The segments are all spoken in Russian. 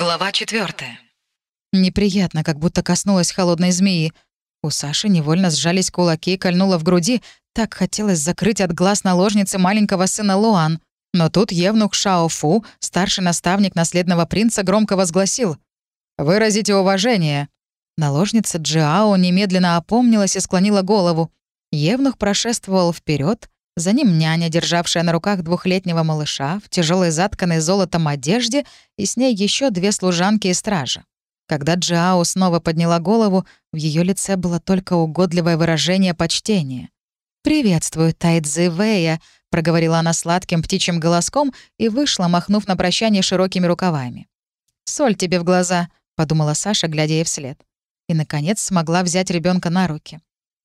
Глава четвертая. Неприятно, как будто коснулась холодной змеи. У Саши невольно сжались кулаки и кольнуло в груди. Так хотелось закрыть от глаз наложницы маленького сына Луан. Но тут евнух Шао Фу, старший наставник наследного принца, громко возгласил. «Выразите уважение». Наложница Джиао немедленно опомнилась и склонила голову. Евнух прошествовал вперед, за ним няня, державшая на руках двухлетнего малыша, в тяжелой затканной золотом одежде, и с ней еще две служанки и стража. Когда Джиао снова подняла голову, в ее лице было только угодливое выражение почтения. «Приветствую, Тайцзи Вэя», — проговорила она сладким птичьим голоском и вышла, махнув на прощание широкими рукавами. «Соль тебе в глаза», — подумала Саша, глядя ей вслед. И, наконец, смогла взять ребенка на руки.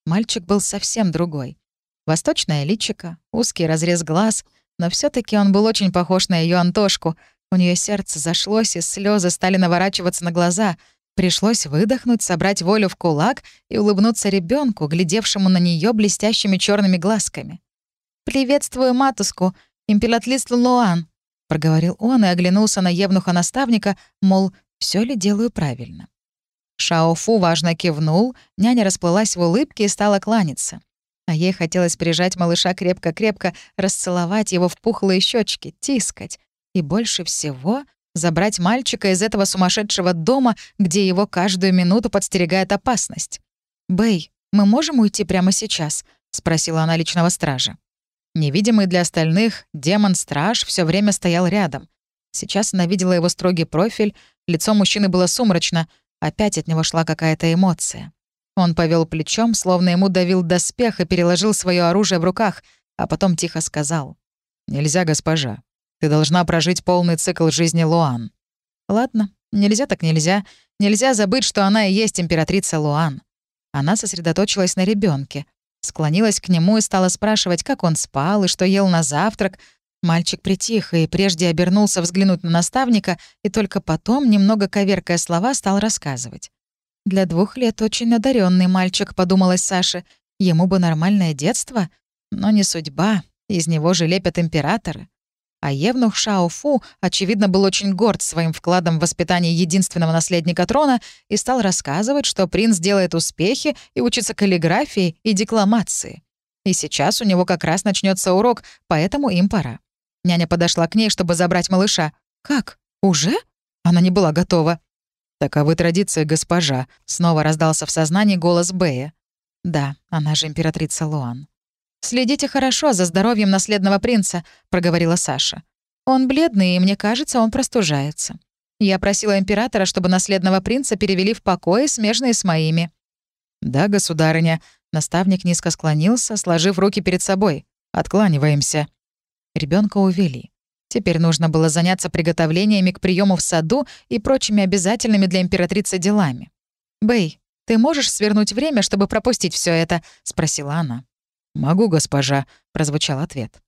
Мальчик был совсем другой. Восточное личико, узкий разрез глаз, но все таки он был очень похож на ее Антошку. У нее сердце зашлось, и слезы стали наворачиваться на глаза. Пришлось выдохнуть, собрать волю в кулак и улыбнуться ребенку, глядевшему на нее блестящими черными глазками. «Приветствую матушку, императлист Луан», — проговорил он и оглянулся на евнуха-наставника, мол, все ли делаю правильно. Шаофу важно кивнул, няня расплылась в улыбке и стала кланяться. А ей хотелось прижать малыша крепко-крепко, расцеловать его в пухлые щечки, тискать. И больше всего забрать мальчика из этого сумасшедшего дома, где его каждую минуту подстерегает опасность. «Бэй, мы можем уйти прямо сейчас?» — спросила она личного стража. Невидимый для остальных, демон-страж все время стоял рядом. Сейчас она видела его строгий профиль, лицо мужчины было сумрачно, опять от него шла какая-то эмоция. Он повел плечом, словно ему давил доспех и переложил свое оружие в руках, а потом тихо сказал. «Нельзя, госпожа. Ты должна прожить полный цикл жизни Луан». «Ладно, нельзя так нельзя. Нельзя забыть, что она и есть императрица Луан». Она сосредоточилась на ребенке, склонилась к нему и стала спрашивать, как он спал и что ел на завтрак. Мальчик притих и прежде обернулся взглянуть на наставника, и только потом, немного коверкая слова, стал рассказывать. Для двух лет очень одаренный мальчик, подумалась Саша. Ему бы нормальное детство, но не судьба. Из него же лепят императоры. А Евнух Шаофу, очевидно, был очень горд своим вкладом в воспитание единственного наследника трона и стал рассказывать, что принц делает успехи и учится каллиграфии и декламации. И сейчас у него как раз начнется урок, поэтому им пора. Няня подошла к ней, чтобы забрать малыша. «Как? Уже?» Она не была готова. «Таковы традиции, госпожа», — снова раздался в сознании голос Бэя. «Да, она же императрица Луан». «Следите хорошо за здоровьем наследного принца», — проговорила Саша. «Он бледный, и мне кажется, он простужается. Я просила императора, чтобы наследного принца перевели в покои, смежные с моими». «Да, государыня», — наставник низко склонился, сложив руки перед собой. «Откланиваемся». Ребенка увели. Теперь нужно было заняться приготовлениями к приему в саду и прочими обязательными для императрицы делами. «Бэй, ты можешь свернуть время, чтобы пропустить все это?» — спросила она. «Могу, госпожа», — прозвучал ответ.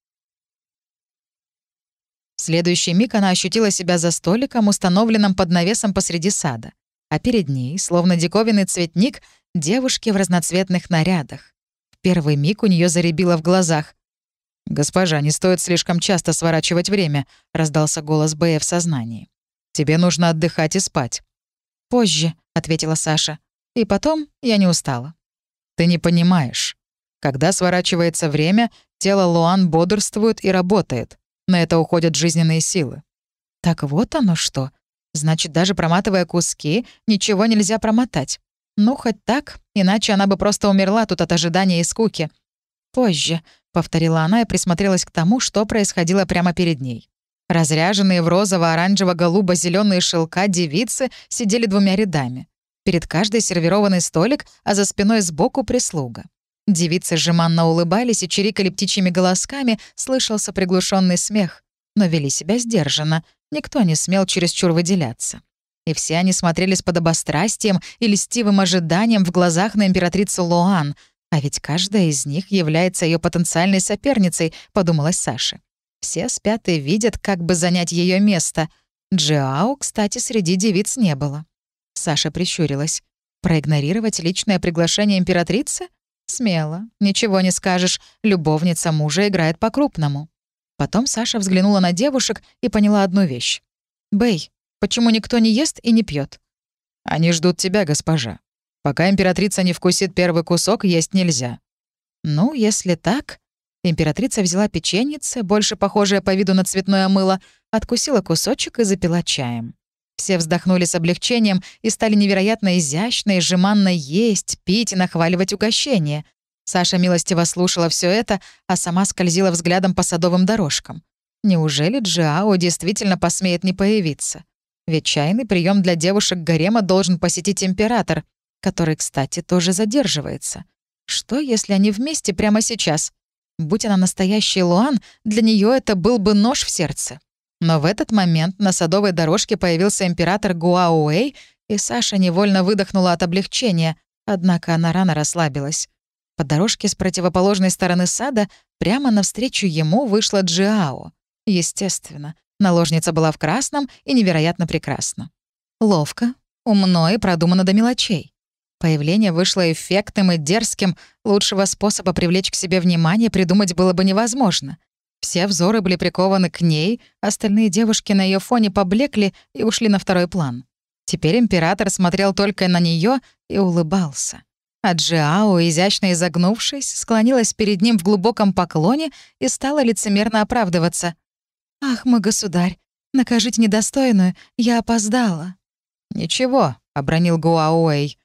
В следующий миг она ощутила себя за столиком, установленным под навесом посреди сада. А перед ней, словно диковинный цветник, девушки в разноцветных нарядах. В первый миг у нее заребило в глазах. «Госпожа, не стоит слишком часто сворачивать время», — раздался голос Бэя в сознании. «Тебе нужно отдыхать и спать». «Позже», — ответила Саша. «И потом я не устала». «Ты не понимаешь. Когда сворачивается время, тело Луан бодрствует и работает. На это уходят жизненные силы». «Так вот оно что. Значит, даже проматывая куски, ничего нельзя промотать. Ну, хоть так, иначе она бы просто умерла тут от ожидания и скуки. Позже, повторила она и присмотрелась к тому, что происходило прямо перед ней. Разряженные в розово-оранжево-голубо-зеленые шелка девицы сидели двумя рядами. Перед каждой сервированный столик, а за спиной сбоку прислуга. Девицы жеманно улыбались и чирикали птичьими голосками, слышался приглушенный смех. Но вели себя сдержанно, никто не смел чересчур выделяться. И все они смотрели с подобострастием и льстивым ожиданием в глазах на императрицу Луан, а ведь каждая из них является ее потенциальной соперницей, подумалась Саша. Все спят и видят, как бы занять ее место. Джиао, кстати, среди девиц не было. Саша прищурилась. Проигнорировать личное приглашение императрицы? Смело. Ничего не скажешь. Любовница мужа играет по-крупному. Потом Саша взглянула на девушек и поняла одну вещь. «Бэй, Почему никто не ест и не пьет? «Они ждут тебя, госпожа. Пока императрица не вкусит первый кусок, есть нельзя». «Ну, если так...» Императрица взяла печенице, больше похожее по виду на цветное мыло, откусила кусочек и запила чаем. Все вздохнули с облегчением и стали невероятно изящно и жеманно есть, пить и нахваливать угощение. Саша милостиво слушала все это, а сама скользила взглядом по садовым дорожкам. Неужели Джиао действительно посмеет не появиться? Ведь чайный прием для девушек гарема должен посетить император, который, кстати, тоже задерживается. Что, если они вместе прямо сейчас? Будь она настоящий Луан, для нее это был бы нож в сердце. Но в этот момент на садовой дорожке появился император Гуауэй, и Саша невольно выдохнула от облегчения, однако она рано расслабилась. По дорожке с противоположной стороны сада прямо навстречу ему вышла Джиао. Естественно, наложница была в красном и невероятно прекрасна. Ловко, умно и продумано до мелочей. Появление вышло эффектным и дерзким, лучшего способа привлечь к себе внимание придумать было бы невозможно. Все взоры были прикованы к ней, остальные девушки на ее фоне поблекли и ушли на второй план. Теперь император смотрел только на нее и улыбался. А Джиао, изящно изогнувшись, склонилась перед ним в глубоком поклоне и стала лицемерно оправдываться. «Ах, мой государь, накажите недостойную, я опоздала». «Ничего», — обронил Гуауэй.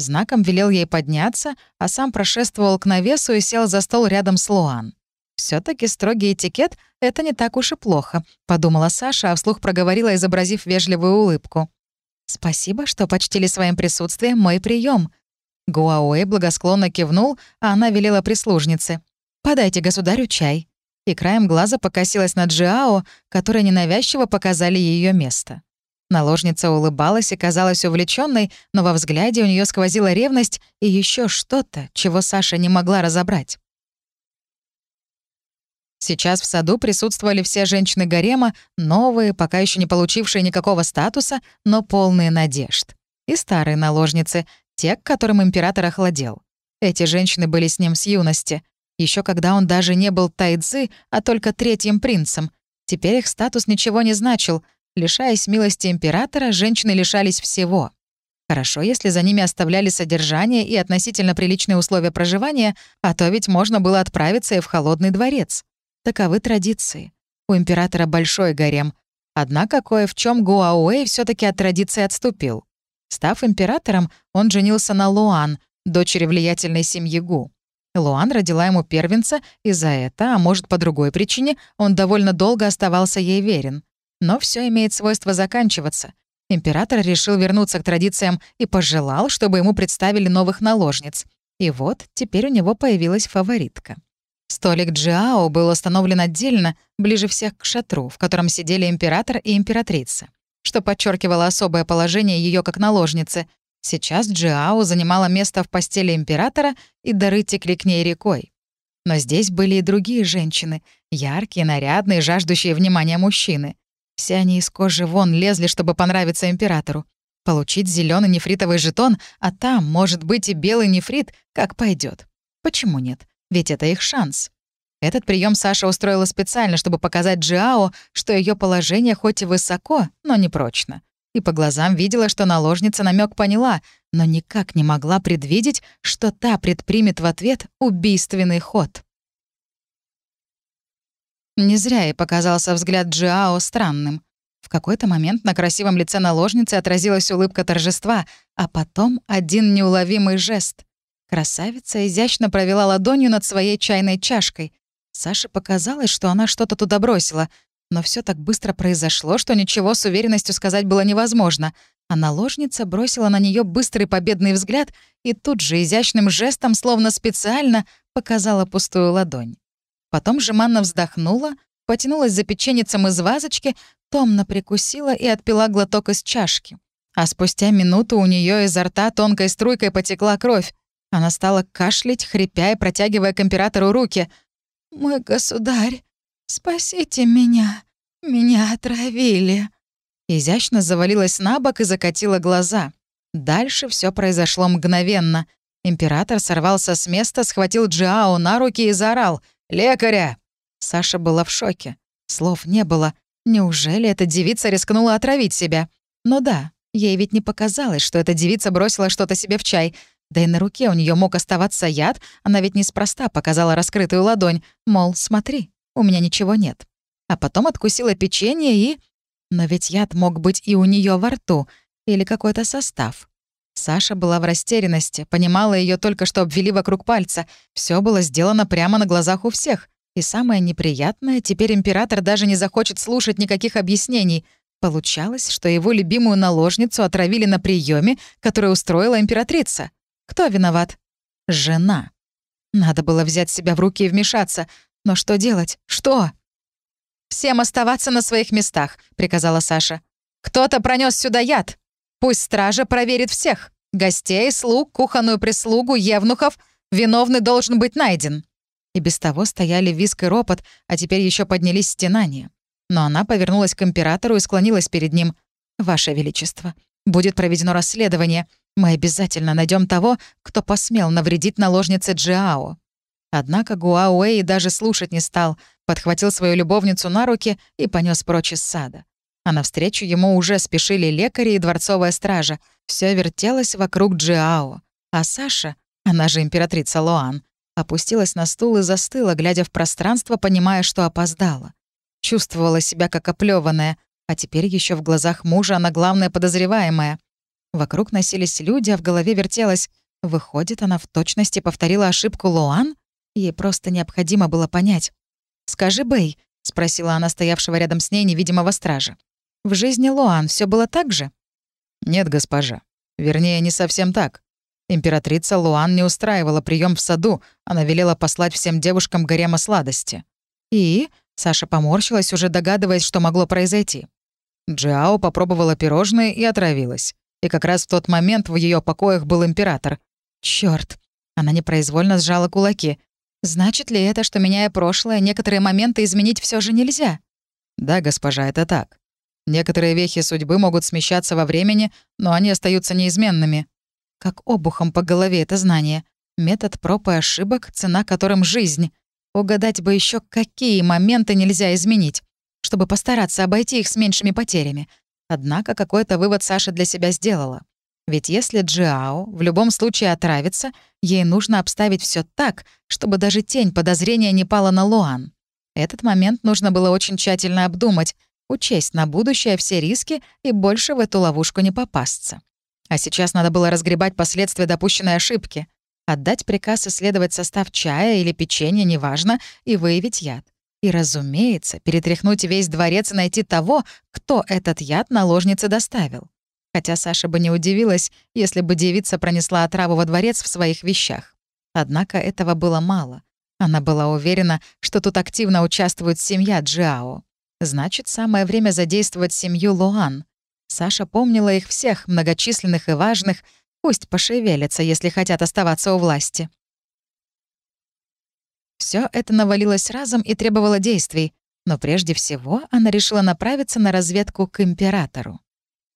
Знаком велел ей подняться, а сам прошествовал к навесу и сел за стол рядом с Луан все таки строгий этикет — это не так уж и плохо», — подумала Саша, а вслух проговорила, изобразив вежливую улыбку. «Спасибо, что почтили своим присутствием мой прием. Гуауэй благосклонно кивнул, а она велела прислужнице. «Подайте государю чай». И краем глаза покосилась на Джиао, которые ненавязчиво показали ее место. Наложница улыбалась и казалась увлеченной, но во взгляде у нее сквозила ревность и еще что-то, чего Саша не могла разобрать. Сейчас в саду присутствовали все женщины гарема, новые, пока еще не получившие никакого статуса, но полные надежд. И старые наложницы, те, к которым император охладел. Эти женщины были с ним с юности, еще когда он даже не был тайцзы, а только третьим принцем. Теперь их статус ничего не значил. Лишаясь милости императора, женщины лишались всего. Хорошо, если за ними оставляли содержание и относительно приличные условия проживания, а то ведь можно было отправиться и в холодный дворец. Таковы традиции. У императора большой гарем. Однако кое в чем Гуауэй все таки от традиции отступил. Став императором, он женился на Луан, дочери влиятельной семьи Гу. Луан родила ему первенца, и за это, а может, по другой причине, он довольно долго оставался ей верен. Но все имеет свойство заканчиваться. Император решил вернуться к традициям и пожелал, чтобы ему представили новых наложниц. И вот теперь у него появилась фаворитка. Столик Джиао был установлен отдельно, ближе всех к шатру, в котором сидели император и императрица, что подчеркивало особое положение ее как наложницы. Сейчас Джиао занимала место в постели императора, и дары текли к ней рекой. Но здесь были и другие женщины, яркие, нарядные, жаждущие внимания мужчины. Все они из кожи вон лезли, чтобы понравиться императору. Получить зеленый нефритовый жетон, а там, может быть, и белый нефрит, как пойдет. Почему нет? Ведь это их шанс. Этот прием Саша устроила специально, чтобы показать Джиао, что ее положение хоть и высоко, но не прочно. И по глазам видела, что наложница намек поняла, но никак не могла предвидеть, что та предпримет в ответ убийственный ход. Не зря и показался взгляд Джиао странным. В какой-то момент на красивом лице наложницы отразилась улыбка торжества, а потом один неуловимый жест. Красавица изящно провела ладонью над своей чайной чашкой. Саше показалось, что она что-то туда бросила, но все так быстро произошло, что ничего с уверенностью сказать было невозможно. А наложница бросила на нее быстрый победный взгляд и тут же изящным жестом, словно специально, показала пустую ладонь. Потом жеманно вздохнула, потянулась за печеницем из вазочки, томно прикусила и отпила глоток из чашки. А спустя минуту у нее изо рта тонкой струйкой потекла кровь. Она стала кашлять, хрипя и протягивая к императору руки. «Мой государь, спасите меня! Меня отравили!» Изящно завалилась на бок и закатила глаза. Дальше все произошло мгновенно. Император сорвался с места, схватил Джиао на руки и заорал «Лекаря!». Саша была в шоке. Слов не было. Неужели эта девица рискнула отравить себя? Ну да, ей ведь не показалось, что эта девица бросила что-то себе в чай. Да и на руке у нее мог оставаться яд, она ведь неспроста показала раскрытую ладонь, мол, смотри, у меня ничего нет. А потом откусила печенье и... Но ведь яд мог быть и у нее во рту, или какой-то состав. Саша была в растерянности, понимала ее только что обвели вокруг пальца. Все было сделано прямо на глазах у всех. И самое неприятное, теперь император даже не захочет слушать никаких объяснений. Получалось, что его любимую наложницу отравили на приеме, который устроила императрица. Кто виноват? Жена. Надо было взять себя в руки и вмешаться. Но что делать? Что? «Всем оставаться на своих местах», — приказала Саша. «Кто-то пронес сюда яд. Пусть стража проверит всех. Гостей, слуг, кухонную прислугу, евнухов. Виновный должен быть найден». И без того стояли виск и ропот, а теперь еще поднялись стенания. Но она повернулась к императору и склонилась перед ним. «Ваше Величество, будет проведено расследование. Мы обязательно найдем того, кто посмел навредить наложнице Джиао». Однако Гуауэй даже слушать не стал, подхватил свою любовницу на руки и понес прочь из сада. А навстречу ему уже спешили лекари и дворцовая стража. Все вертелось вокруг Джиао. А Саша, она же императрица Лоан, опустилась на стул и застыла, глядя в пространство, понимая, что опоздала. Чувствовала себя как оплеванная, а теперь еще в глазах мужа она главная подозреваемая. Вокруг носились люди, а в голове вертелось. Выходит, она в точности повторила ошибку Лоан? Ей просто необходимо было понять. «Скажи, Бэй», — спросила она стоявшего рядом с ней невидимого стража. «В жизни Лоан все было так же?» «Нет, госпожа. Вернее, не совсем так. Императрица Луан не устраивала прием в саду, она велела послать всем девушкам гарема сладости. И Саша поморщилась, уже догадываясь, что могло произойти. Джиао попробовала пирожные и отравилась. И как раз в тот момент в ее покоях был император. Черт! Она непроизвольно сжала кулаки. Значит ли это, что, меняя прошлое, некоторые моменты изменить все же нельзя? Да, госпожа, это так. Некоторые вехи судьбы могут смещаться во времени, но они остаются неизменными. Как обухом по голове это знание. Метод проб и ошибок, цена которым жизнь. Угадать бы еще, какие моменты нельзя изменить, чтобы постараться обойти их с меньшими потерями. Однако какой-то вывод Саша для себя сделала. Ведь если Джиао в любом случае отравится, ей нужно обставить все так, чтобы даже тень подозрения не пала на Луан. Этот момент нужно было очень тщательно обдумать, учесть на будущее все риски и больше в эту ловушку не попасться. А сейчас надо было разгребать последствия допущенной ошибки. Отдать приказ исследовать состав чая или печенья, неважно, и выявить яд. И, разумеется, перетряхнуть весь дворец и найти того, кто этот яд наложнице доставил. Хотя Саша бы не удивилась, если бы девица пронесла отраву во дворец в своих вещах. Однако этого было мало. Она была уверена, что тут активно участвует семья Джиао. Значит, самое время задействовать семью Луан. Саша помнила их всех, многочисленных и важных, пусть пошевелятся, если хотят оставаться у власти. Все это навалилось разом и требовало действий, но прежде всего она решила направиться на разведку к императору.